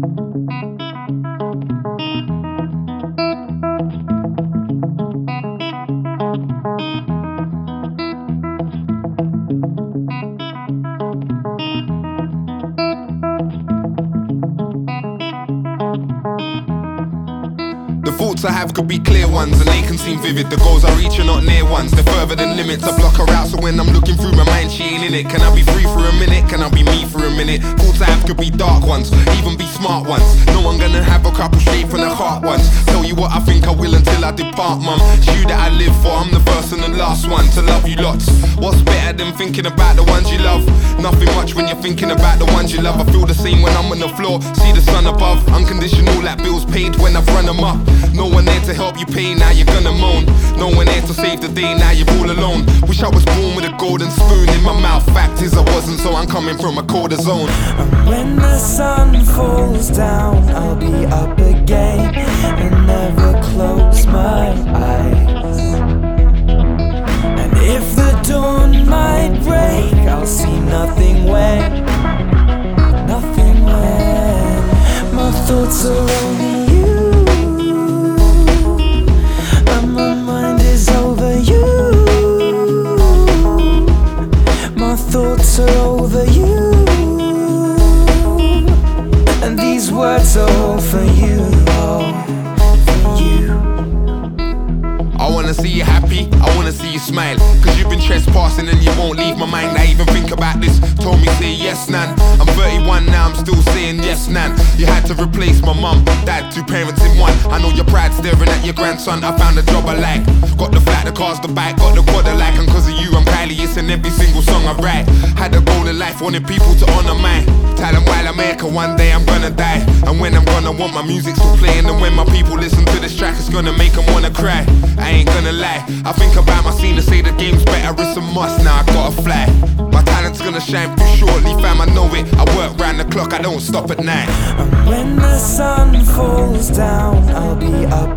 The thoughts I have could be clear ones, and they can seem vivid. The goals I reach are not near ones, they're further than limits. I block her out, so when I'm looking through my mind, she ain't in it. Can I be free for a minute? Can I be me for a minute? Thoughts I have could be dark ones, even be smart ones. No one gonna have a couple straight from the heart ones. Tell you what I think I will until I depart, mum. It's you that I live for, I'm the first and the last one to love you lots. What's better than thinking about the ones you love? Nothing much when you're thinking about the ones you love. I feel the same when I'm on the floor, see the sun above. Unconditional, like bills paid when I've run them up. No one there to help you pay, now you're gonna moan. No one there to save the day, now you're all alone. Wish I was born with a golden spoon in my mouth. Fact is, I wasn't, so I'm coming from a colder zone. When the sun falls down, I'll be up again and never close my eyes. And if the dawn might break, I'll see nothing when, nothing when my thoughts are wanna see you happy, I wanna see you smile. Cause you've been trespassing and you won't leave my mind. I even think about this. Told me say yes, nan. I'm 31 now, I'm still saying yes, nan. You had to replace my mum, dad, two parents in one. I know your pride staring at your grandson. I found a job I like. Got the flat, the cars, the bike, got the quad I like. And cause of song I write. Had a goal in life, wanted people to honor mine. Tell them while I make it, one day I'm gonna die. And when I'm gonna want my music still playing. And when my people listen to this track, it's gonna make them wanna cry. I ain't gonna lie, I think about my scene to say the game's better, it's a must now, I gotta fly. My talent's gonna shine through shortly, fam, I know it. I work round the clock, I don't stop at night. And when the sun falls down, I'll be up